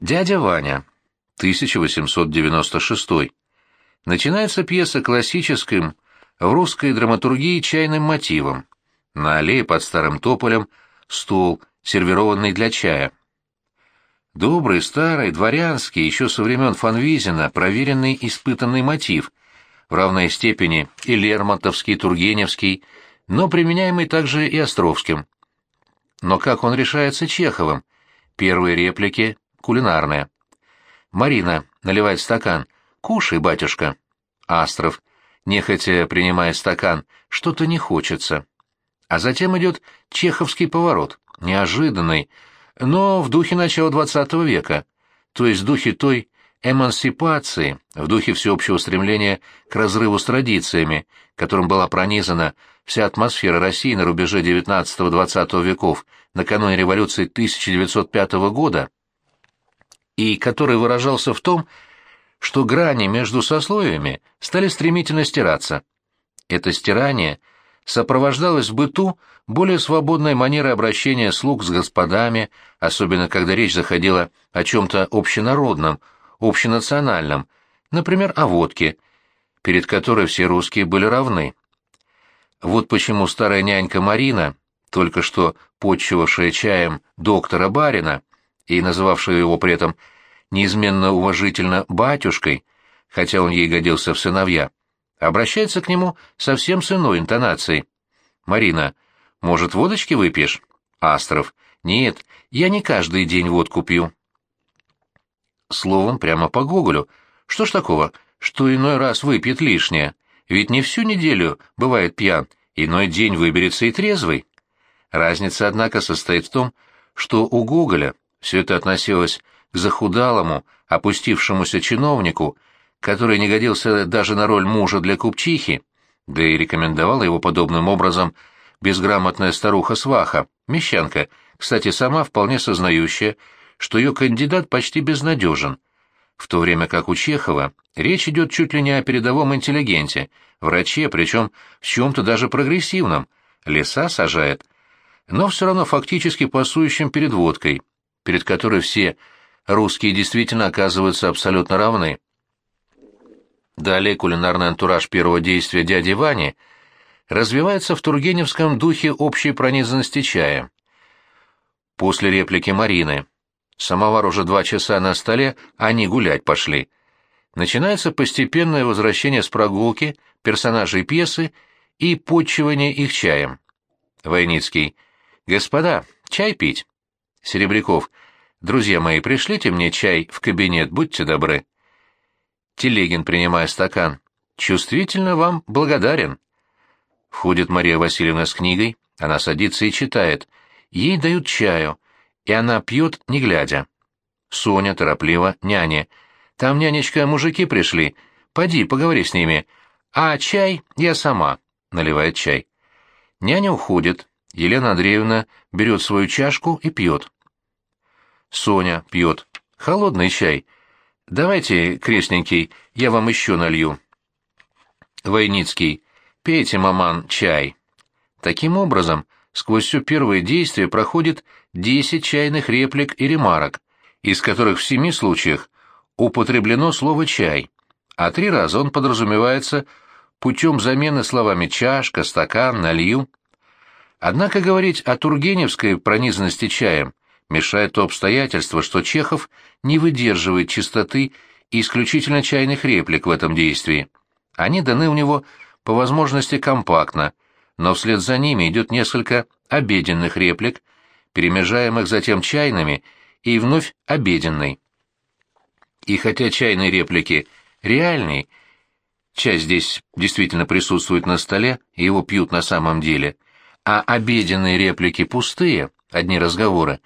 Дядя Ваня, 1896. Начинается пьеса классическим в русской драматургии чайным мотивом. На аллее под старым тополем стол, сервированный для чая. Добрый, старый, дворянский, еще со времен Фанвизина, проверенный, испытанный мотив, в равной степени и Лермонтовский, Тургеневский, но применяемый также и Островским. Но как он решается Чеховым? Первые реплики — кулинарные. Марина наливает стакан. «Кушай, батюшка». Астров, нехотя принимая стакан, что-то не хочется. А затем идет чеховский поворот, неожиданный, но в духе начала XX века, то есть в духе той эмансипации, в духе всеобщего стремления к разрыву с традициями, которым была пронизана вся атмосфера России на рубеже XIX-XX веков накануне революции 1905 года, и который выражался в том, что грани между сословиями стали стремительно стираться. Это стирание сопровождалось в быту более свободной манерой обращения слуг с господами, особенно когда речь заходила о чем-то общенародном, общенациональном, например, о водке, перед которой все русские были равны. Вот почему старая нянька Марина, только что подчивавшая чаем доктора Барина и называвшая его при этом неизменно уважительно батюшкой, хотя он ей годился в сыновья, обращается к нему совсем с иной интонацией. «Марина, может, водочки выпьешь?» Астров. «Нет, я не каждый день водку пью». Словом, прямо по Гоголю. Что ж такого, что иной раз выпьет лишнее? Ведь не всю неделю бывает пьян, иной день выберется и трезвый. Разница, однако, состоит в том, что у Гоголя все это относилось к захудалому, опустившемуся чиновнику, который не годился даже на роль мужа для купчихи, да и рекомендовала его подобным образом безграмотная старуха-сваха, мещанка, кстати, сама вполне сознающая, что ее кандидат почти безнадежен, в то время как у Чехова речь идет чуть ли не о передовом интеллигенте, враче, причем в чем-то даже прогрессивном, леса сажает, но все равно фактически пасующим перед водкой, перед которой все русские действительно оказываются абсолютно равны. Далее кулинарный антураж первого действия дяди Вани развивается в тургеневском духе общей пронизанности чая. После реплики Марины «Самовар уже два часа на столе, они гулять пошли». Начинается постепенное возвращение с прогулки персонажей пьесы и подчивание их чаем. Войницкий. «Господа, чай пить?» Серебряков. «Друзья мои, пришлите мне чай в кабинет, будьте добры». Телегин, принимая стакан. «Чувствительно вам благодарен». Входит Мария Васильевна с книгой, она садится и читает. Ей дают чаю, и она пьет, не глядя. Соня торопливо, няня. «Там, нянечка, мужики пришли. Поди, поговори с ними. А чай я сама», — наливает чай. Няня уходит. Елена Андреевна берет свою чашку и пьет. Соня пьет. Холодный чай. Давайте, крестненький, я вам еще налью. Войницкий. Пейте, маман, чай. Таким образом, сквозь все первое действие проходит десять чайных реплик и ремарок, из которых в семи случаях употреблено слово «чай», а три раза он подразумевается путем замены словами «чашка», «стакан», «налью». Однако говорить о тургеневской пронизанности чаем мешает то обстоятельство, что Чехов не выдерживает чистоты и исключительно чайных реплик в этом действии. Они даны у него по возможности компактно, но вслед за ними идет несколько обеденных реплик, перемежаемых затем чайными и вновь обеденной. И хотя чайные реплики реальные, чай здесь действительно присутствует на столе, и его пьют на самом деле, а обеденные реплики пустые, одни разговоры,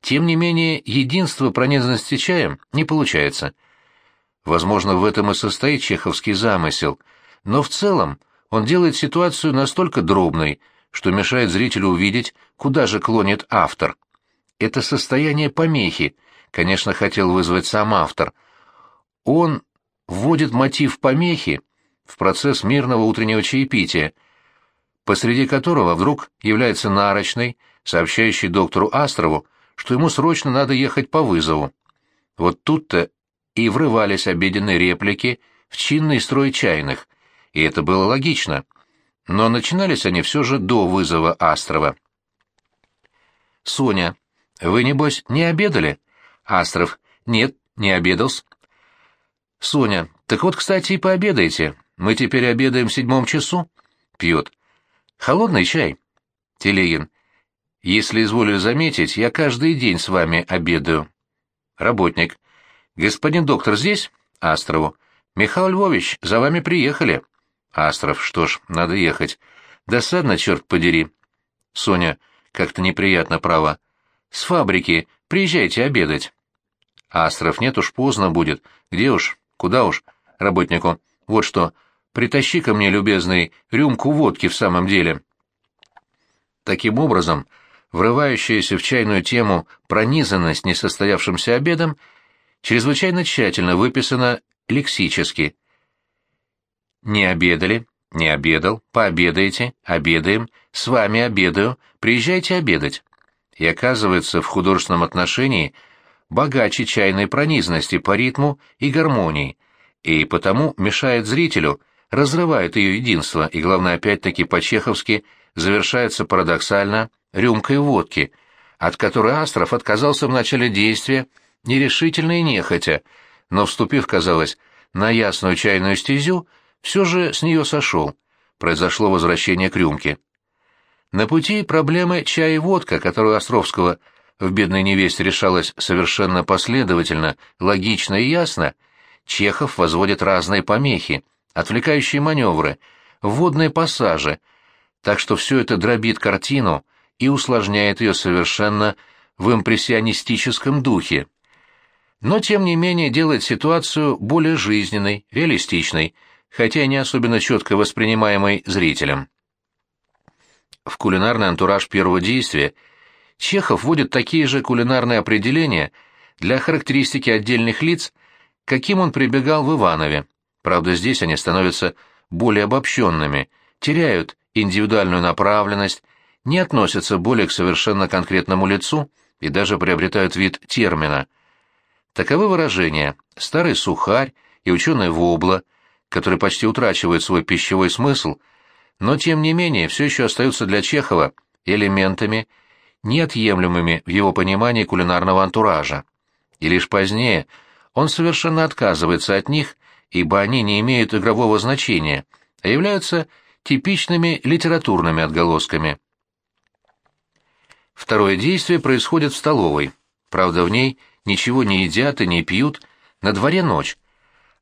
тем не менее, единство пронизанности чаем не получается. Возможно, в этом и состоит чеховский замысел, но в целом он делает ситуацию настолько дробной, что мешает зрителю увидеть, куда же клонит автор. Это состояние помехи, конечно, хотел вызвать сам автор. Он вводит мотив помехи в процесс мирного утреннего чаепития, посреди которого вдруг является нарочный, сообщающий доктору Астрову, что ему срочно надо ехать по вызову. Вот тут-то и врывались обеденные реплики в чинный строй чайных, и это было логично. Но начинались они все же до вызова Астрова. «Соня, вы, небось, не обедали?» «Астров, нет, не обедал-с». «Соня, так вот, кстати, и пообедайте. Мы теперь обедаем в седьмом часу?» Пьет. «Холодный чай?» Телегин. «Если изволили заметить, я каждый день с вами обедаю». Работник. «Господин доктор здесь?» Астрову. «Михаил Львович, за вами приехали». Астров. «Что ж, надо ехать. Досадно, черт подери». Соня. «Как-то неприятно, право. С фабрики. Приезжайте обедать». Астров. «Нет уж, поздно будет. Где уж? Куда уж?» Работнику. «Вот что. Притащи ко мне, любезный, рюмку водки в самом деле». Таким образом, врывающаяся в чайную тему пронизанность несостоявшимся обедом чрезвычайно тщательно выписана лексически. «Не обедали», «не обедал», «пообедаете», «обедаем», «с вами обедаю», «приезжайте обедать». И оказывается, в художественном отношении богаче чайной пронизности по ритму и гармонии, и потому мешает зрителю, разрывает ее единство, и, главное, опять-таки по-чеховски – завершается парадоксально рюмкой водки, от которой Астров отказался в начале действия нерешительно и нехотя, но, вступив, казалось, на ясную чайную стезю, все же с нее сошел. Произошло возвращение к рюмке. На пути проблемы чай и водка, которую Островского в «Бедной невесте» решалась совершенно последовательно, логично и ясно, Чехов возводит разные помехи, отвлекающие маневры, вводные пассажи, так что все это дробит картину и усложняет ее совершенно в импрессионистическом духе. Но, тем не менее, делает ситуацию более жизненной, реалистичной, хотя и не особенно четко воспринимаемой зрителем. В кулинарный антураж первого действия Чехов вводит такие же кулинарные определения для характеристики отдельных лиц, каким он прибегал в Иванове. Правда, здесь они становятся более обобщенными, теряют индивидуальную направленность, не относятся более к совершенно конкретному лицу и даже приобретают вид термина. Таковы выражения «старый сухарь» и «ученый вобла», которые почти утрачивают свой пищевой смысл, но тем не менее все еще остаются для Чехова элементами, неотъемлемыми в его понимании кулинарного антуража. И лишь позднее он совершенно отказывается от них, ибо они не имеют игрового значения, а являются типичными литературными отголосками. Второе действие происходит в столовой. Правда, в ней ничего не едят и не пьют, на дворе ночь.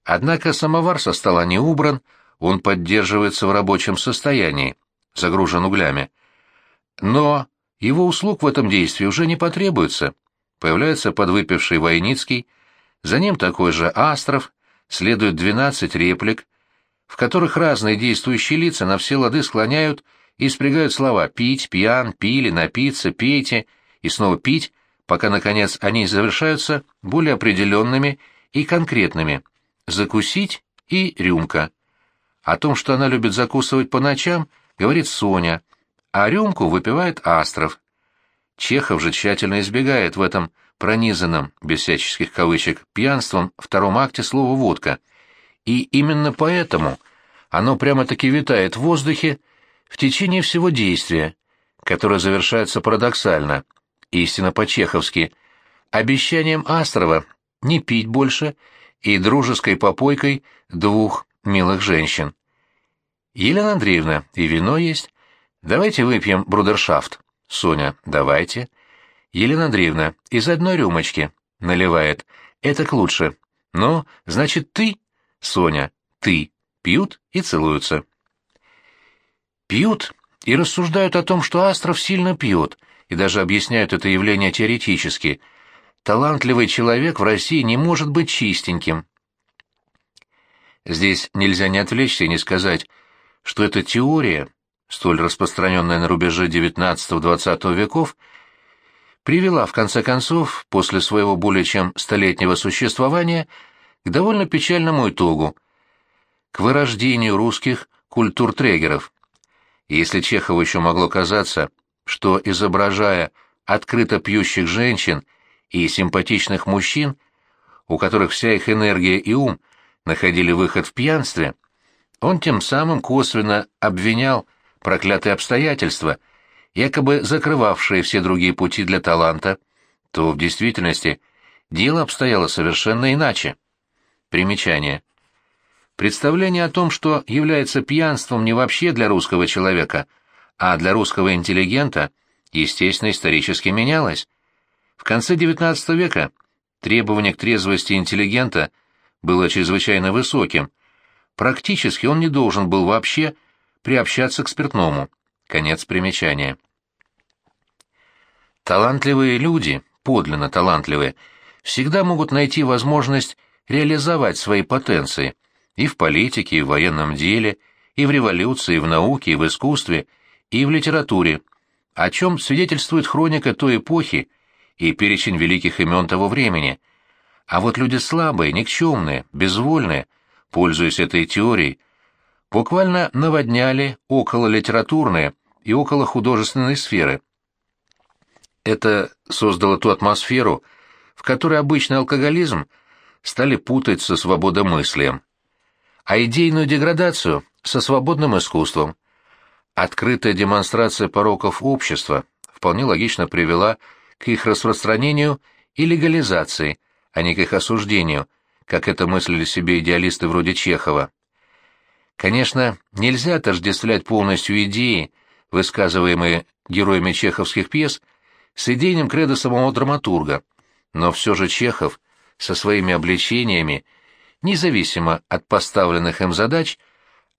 Однако самовар со стола не убран, он поддерживается в рабочем состоянии, загружен углями. Но его услуг в этом действии уже не потребуется. Появляется подвыпивший Войницкий, за ним такой же Астров, следует 12 реплик, в которых разные действующие лица на все лады склоняют и спрягают слова «пить», «пьян», «пили», «напиться», «пейте» и снова «пить», пока, наконец, они завершаются более определенными и конкретными «закусить» и «рюмка». О том, что она любит закусывать по ночам, говорит Соня, а рюмку выпивает Астров. Чехов же тщательно избегает в этом пронизанном, без всяческих кавычек, пьянством втором акте слова «водка», и именно поэтому оно прямо-таки витает в воздухе в течение всего действия, которое завершается парадоксально, истинно по-чеховски, обещанием Астрова не пить больше и дружеской попойкой двух милых женщин. Елена Андреевна, и вино есть. Давайте выпьем брудершафт. Соня, давайте. Елена Андреевна, из одной рюмочки. Наливает. Это к лучше. Ну, значит, ты Соня, ты. Пьют и целуются. Пьют и рассуждают о том, что Астров сильно пьет, и даже объясняют это явление теоретически. Талантливый человек в России не может быть чистеньким. Здесь нельзя не отвлечься и не сказать, что эта теория, столь распространенная на рубеже XIX-XX веков, привела, в конце концов, после своего более чем столетнего существования, к довольно печальному итогу, к вырождению русских культуртрегеров. если Чехову еще могло казаться, что, изображая открыто пьющих женщин и симпатичных мужчин, у которых вся их энергия и ум находили выход в пьянстве, он тем самым косвенно обвинял проклятые обстоятельства, якобы закрывавшие все другие пути для таланта, то в действительности дело обстояло совершенно иначе. Примечание. Представление о том, что является пьянством не вообще для русского человека, а для русского интеллигента, естественно, исторически менялось. В конце XIX века требование к трезвости интеллигента было чрезвычайно высоким. Практически он не должен был вообще приобщаться к спиртному. Конец примечания. Талантливые люди, подлинно талантливые, всегда могут найти возможность реализовать свои потенции и в политике, и в военном деле, и в революции, и в науке, и в искусстве, и в литературе, о чем свидетельствует хроника той эпохи и перечень великих имен того времени. А вот люди слабые, никчемные, безвольные, пользуясь этой теорией, буквально наводняли около литературные и около художественной сферы. Это создало ту атмосферу, в которой обычный алкоголизм – стали путать со свободомыслием, а идейную деградацию со свободным искусством. Открытая демонстрация пороков общества вполне логично привела к их распространению и легализации, а не к их осуждению, как это мыслили себе идеалисты вроде Чехова. Конечно, нельзя отождествлять полностью идеи, высказываемые героями чеховских пьес, с идейным кредо самого драматурга, но все же Чехов со своими обличениями, независимо от поставленных им задач,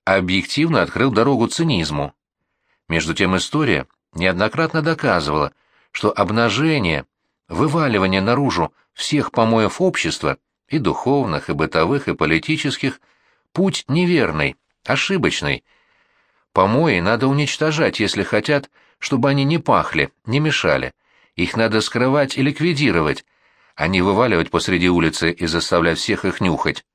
объективно открыл дорогу цинизму. Между тем история неоднократно доказывала, что обнажение, вываливание наружу всех помоев общества, и духовных, и бытовых, и политических, путь неверный, ошибочный. Помои надо уничтожать, если хотят, чтобы они не пахли, не мешали. Их надо скрывать и ликвидировать, а не вываливать посреди улицы и заставлять всех их нюхать.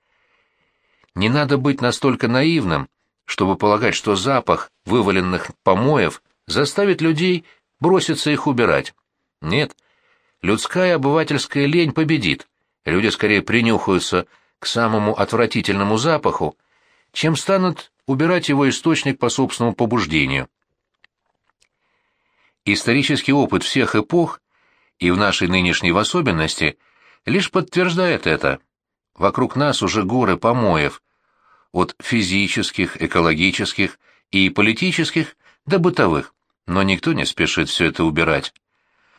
Не надо быть настолько наивным, чтобы полагать, что запах вываленных помоев заставит людей броситься их убирать. Нет, людская обывательская лень победит. Люди скорее принюхаются к самому отвратительному запаху, чем станут убирать его источник по собственному побуждению. Исторический опыт всех эпох и в нашей нынешней в особенности, лишь подтверждает это. Вокруг нас уже горы помоев, от физических, экологических и политических до бытовых, но никто не спешит все это убирать.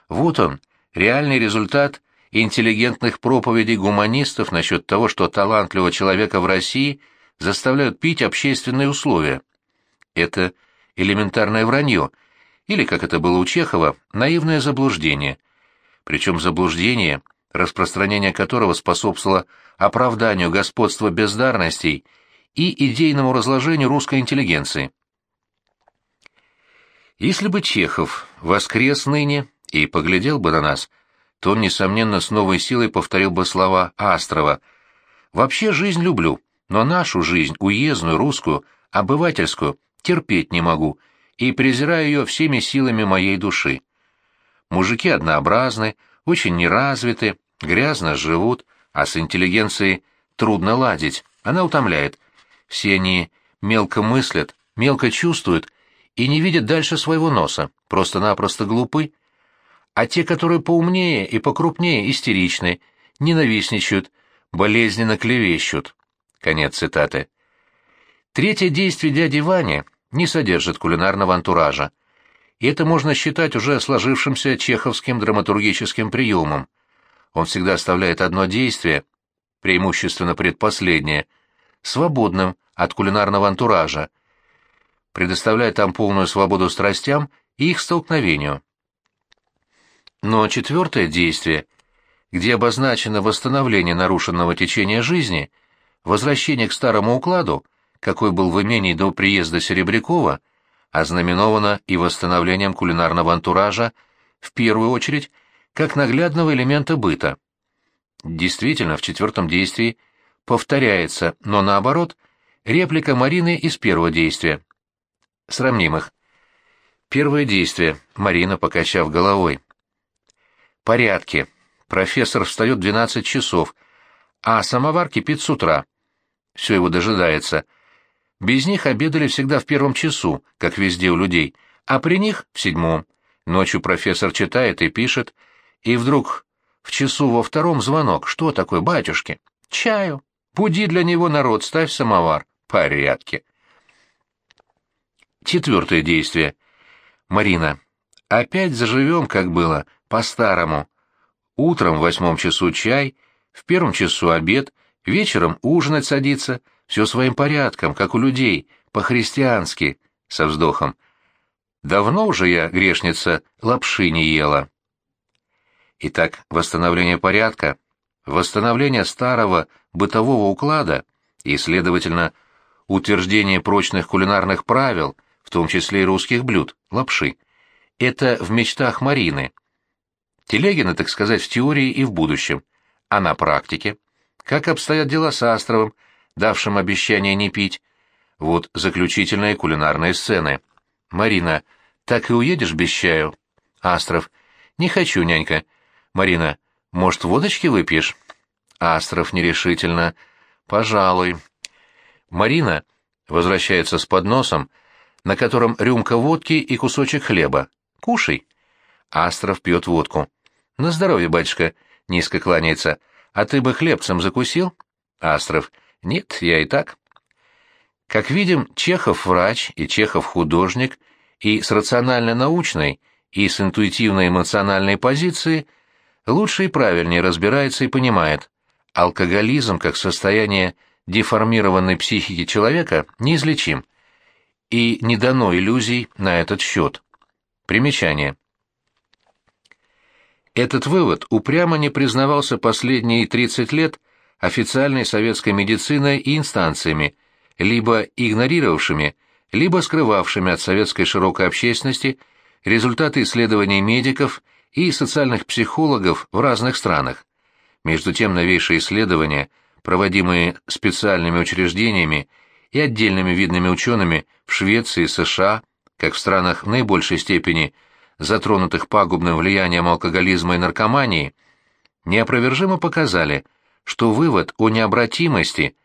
Вот он, реальный результат интеллигентных проповедей гуманистов насчет того, что талантливого человека в России заставляют пить общественные условия. Это элементарное вранье, или, как это было у Чехова, наивное заблуждение – причем заблуждение, распространение которого способствовало оправданию господства бездарностей и идейному разложению русской интеллигенции. Если бы Чехов воскрес ныне и поглядел бы на нас, то он, несомненно, с новой силой повторил бы слова Астрова. «Вообще жизнь люблю, но нашу жизнь, уездную, русскую, обывательскую, терпеть не могу и презираю ее всеми силами моей души. Мужики однообразны, очень неразвиты, грязно живут, а с интеллигенцией трудно ладить, она утомляет. Все они мелко мыслят, мелко чувствуют и не видят дальше своего носа, просто-напросто глупы. А те, которые поумнее и покрупнее, истеричны, ненавистничают, болезненно клевещут. Конец цитаты. Третье действие дяди Вани не содержит кулинарного антуража и это можно считать уже сложившимся чеховским драматургическим приемом. Он всегда оставляет одно действие, преимущественно предпоследнее, свободным от кулинарного антуража, предоставляя там полную свободу страстям и их столкновению. Но четвертое действие, где обозначено восстановление нарушенного течения жизни, возвращение к старому укладу, какой был в имении до приезда Серебрякова, ознаменовано и восстановлением кулинарного антуража, в первую очередь, как наглядного элемента быта. Действительно, в четвертом действии повторяется, но наоборот, реплика Марины из первого действия. Сравним их. Первое действие. Марина, покачав головой. Порядки. Профессор встает в 12 часов, а самовар кипит с утра. Все его дожидается. Без них обедали всегда в первом часу, как везде у людей, а при них — в седьмом. Ночью профессор читает и пишет, и вдруг в часу во втором звонок. Что такое, батюшки? Чаю. Буди для него народ, ставь самовар. Порядки. Четвертое действие. Марина. Опять заживем, как было, по-старому. Утром в восьмом часу чай, в первом часу обед, вечером ужинать садиться, все своим порядком, как у людей, по-христиански, со вздохом. Давно уже я, грешница, лапши не ела. Итак, восстановление порядка, восстановление старого бытового уклада и, следовательно, утверждение прочных кулинарных правил, в том числе и русских блюд, лапши, это в мечтах Марины. Телегина, так сказать, в теории и в будущем, а на практике. Как обстоят дела с Астровым, давшим обещание не пить? Вот заключительные кулинарные сцены. Марина, так и уедешь без чаю? Астров, не хочу, нянька. Марина, может, водочки выпьешь? Астров нерешительно. Пожалуй. Марина возвращается с подносом, на котором рюмка водки и кусочек хлеба. Кушай. Астров пьет водку. На здоровье, батюшка, низко кланяется. А ты бы хлебцем закусил? Астров. Нет, я и так. Как видим, Чехов врач и Чехов художник, и с рационально-научной, и с интуитивно-эмоциональной позиции лучше и правильнее разбирается и понимает, алкоголизм как состояние деформированной психики человека неизлечим, и не дано иллюзий на этот счет. Примечание. Этот вывод упрямо не признавался последние 30 лет официальной советской медициной и инстанциями, либо игнорировавшими, либо скрывавшими от советской широкой общественности результаты исследований медиков и социальных психологов в разных странах. Между тем новейшие исследования, проводимые специальными учреждениями и отдельными видными учеными в Швеции, США, как в странах в наибольшей степени затронутых пагубным влиянием алкоголизма и наркомании, неопровержимо показали, что вывод о необратимости,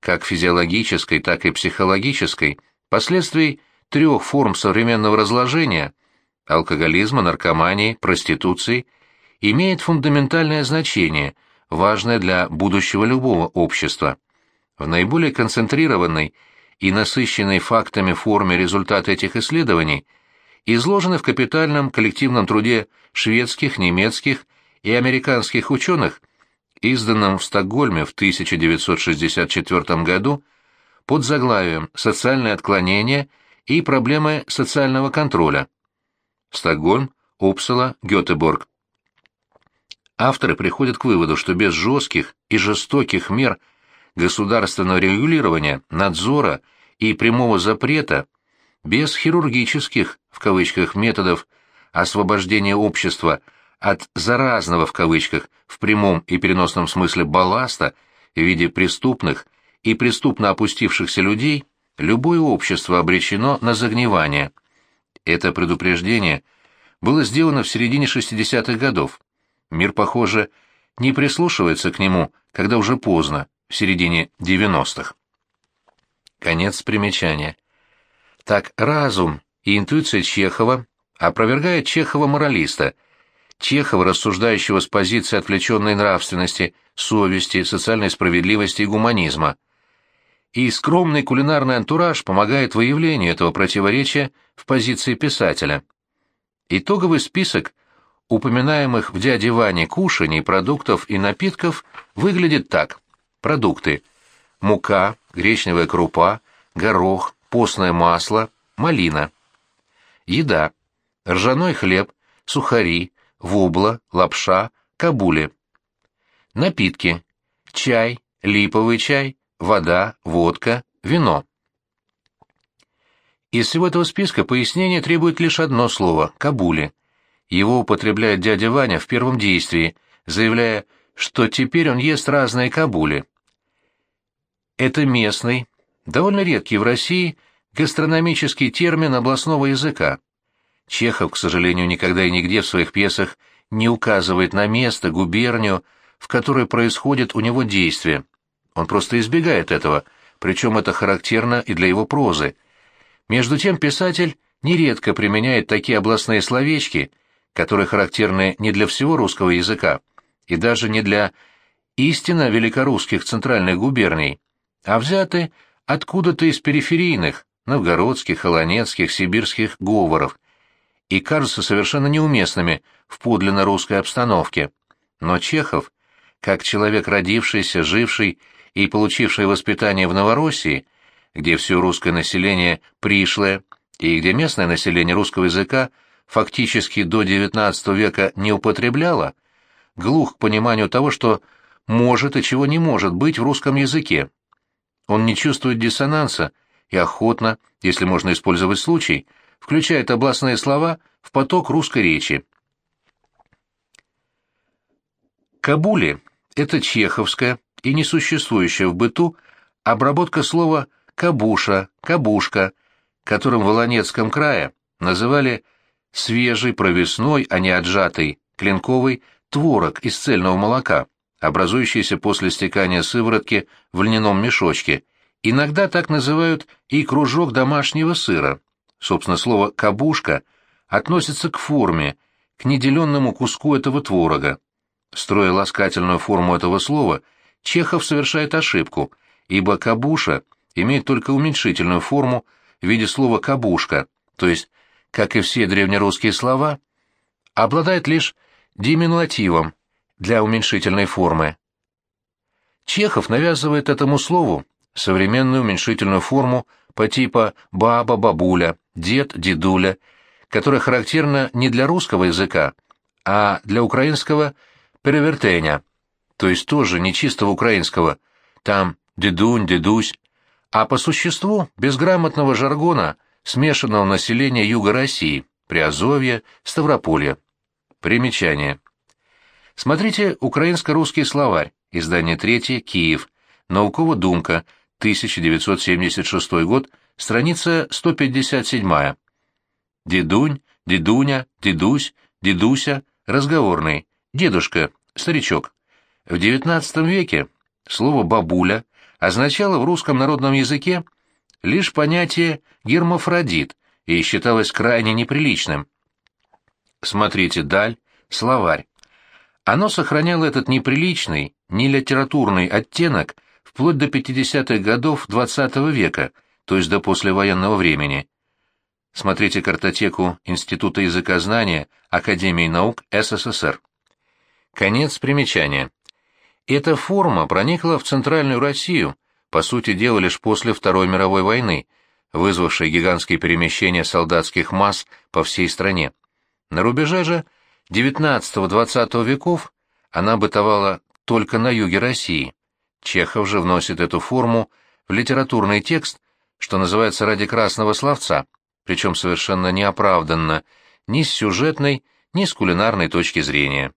как физиологической, так и психологической, последствий трех форм современного разложения – алкоголизма, наркомании, проституции – имеет фундаментальное значение, важное для будущего любого общества. В наиболее концентрированной и насыщенной фактами форме результаты этих исследований изложены в капитальном коллективном труде шведских, немецких и американских ученых, изданном в Стокгольме в 1964 году под заглавием «Социальное отклонение и проблемы социального контроля». Стокгольм, Упсала, Гетеборг, авторы приходят к выводу, что без жестких и жестоких мер государственного регулирования, надзора и прямого запрета, без хирургических, в кавычках, методов освобождения общества от «заразного», в кавычках, в прямом и переносном смысле балласта в виде преступных и преступно опустившихся людей, любое общество обречено на загнивание. Это предупреждение было сделано в середине 60-х годов. Мир, похоже, не прислушивается к нему, когда уже поздно, в середине 90-х. Конец примечания. Так разум и интуиция Чехова опровергает Чехова-моралиста, Чехова, рассуждающего с позиции отвлеченной нравственности, совести, социальной справедливости и гуманизма. И скромный кулинарный антураж помогает выявлению этого противоречия в позиции писателя. Итоговый список упоминаемых в дяде Ване кушаний, продуктов и напитков выглядит так. Продукты. Мука, гречневая крупа, горох, постное масло, малина. Еда. Ржаной хлеб, сухари, вобла, лапша, кабули. Напитки. Чай, липовый чай, вода, водка, вино. Из всего этого списка пояснение требует лишь одно слово – кабули. Его употребляет дядя Ваня в первом действии, заявляя, что теперь он ест разные кабули. Это местный, довольно редкий в России, гастрономический термин областного языка. Чехов, к сожалению, никогда и нигде в своих пьесах не указывает на место, губернию, в которой происходит у него действие. Он просто избегает этого, причем это характерно и для его прозы. Между тем писатель нередко применяет такие областные словечки, которые характерны не для всего русского языка, и даже не для истинно великорусских центральных губерний, а взяты откуда-то из периферийных, новгородских, холонецких, сибирских говоров, и кажутся совершенно неуместными в подлинно русской обстановке. Но Чехов, как человек родившийся, живший и получивший воспитание в Новороссии, где все русское население пришлое, и где местное население русского языка фактически до XIX века не употребляло, глух к пониманию того, что может и чего не может быть в русском языке. Он не чувствует диссонанса и охотно, если можно использовать случай, включает областные слова в поток русской речи. Кабули — это чеховская и несуществующая в быту обработка слова «кабуша», «кабушка», которым в Волонецком крае называли свежий, провесной, а не отжатый, клинковый творог из цельного молока, образующийся после стекания сыворотки в льняном мешочке. Иногда так называют и кружок домашнего сыра. Собственно, слово «кабушка» относится к форме, к неделенному куску этого творога. Строя ласкательную форму этого слова, Чехов совершает ошибку, ибо «кабуша» имеет только уменьшительную форму в виде слова «кабушка», то есть, как и все древнерусские слова, обладает лишь диминуативом для уменьшительной формы. Чехов навязывает этому слову современную уменьшительную форму по типа «баба», «бабуля», «дед», «дедуля», которая характерна не для русского языка, а для украинского «перевертеня», то есть тоже не чистого украинского, там «дедунь», «дедусь», а по существу безграмотного жаргона смешанного населения Юга России, Приазовья, Ставрополья. Примечание. Смотрите «Украинско-русский словарь», издание 3, Киев, Наукова думка, 1976 год, страница 157. Дедунь, дедуня, дедусь, дедуся, разговорный, дедушка, старичок. В XIX веке слово «бабуля» означало в русском народном языке лишь понятие «гермафродит» и считалось крайне неприличным. Смотрите «Даль», словарь. Оно сохраняло этот неприличный, нелитературный оттенок вплоть до 50-х годов XX -го века, то есть до послевоенного времени. Смотрите картотеку Института языкознания Академии наук СССР. Конец примечания. Эта форма проникла в Центральную Россию, по сути дела лишь после Второй мировой войны, вызвавшей гигантские перемещения солдатских масс по всей стране. На рубеже же XIX-XX веков она бытовала только на юге России. Чехов же вносит эту форму в литературный текст, что называется ради красного словца, причем совершенно неоправданно, ни с сюжетной, ни с кулинарной точки зрения.